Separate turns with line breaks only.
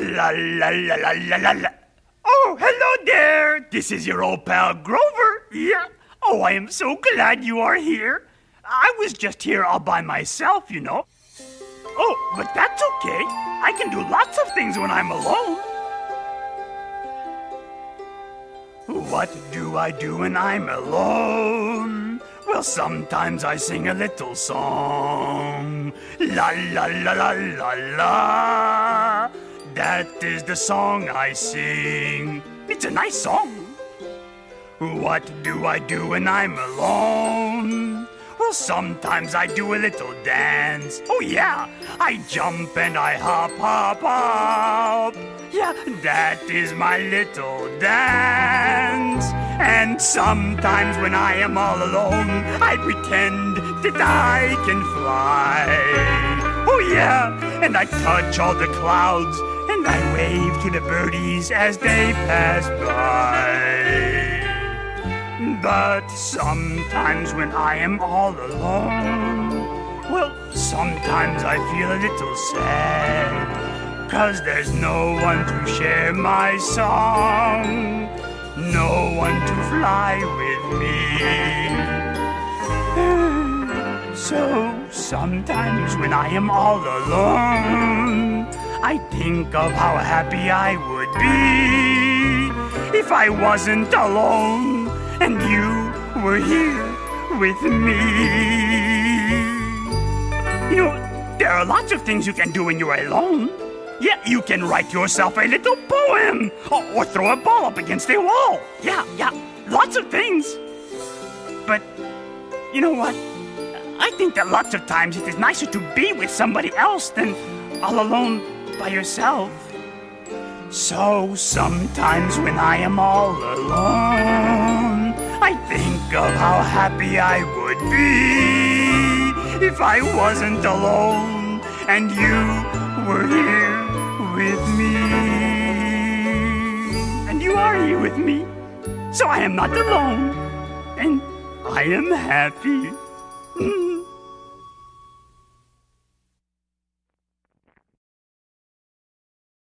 La la la la la la la. Oh, hello there. This is your old pal Grover. Yeah. Oh, I am so glad you are here. I was just here all by myself, you know. Oh, but that's okay. I can do lots of things when I'm alone. What do I do when I'm alone? Well, sometimes I sing a little song. La la la la la la. That is the song I sing. It's a nice song. What do I do when I'm alone? Well, sometimes I do a little dance. Oh, yeah. I jump and I hop, hop, hop. Yeah, that is my little dance. And sometimes when I am all alone, I pretend that I can fly. Oh, yeah. And I touch all the clouds and I wave to the birdies as they pass by. But sometimes when I am all alone, well, sometimes I feel a little sad. Cause there's no one to share my song, no one to fly with me. So sometimes when I am all alone, I think of how happy I would be if I wasn't alone and you were here with me. You know, there are lots of things you can do when you're alone. Yeah, you can write yourself a little poem or, or throw a ball up against a wall. Yeah, yeah, lots of things. But you know what? I think that lots of times it is nicer to be with somebody else than all alone by yourself. So sometimes when I am all alone, I think of how happy I would be if I wasn't alone and you were here with me. And you are here with me, so I am not alone, and I am happy. Mm.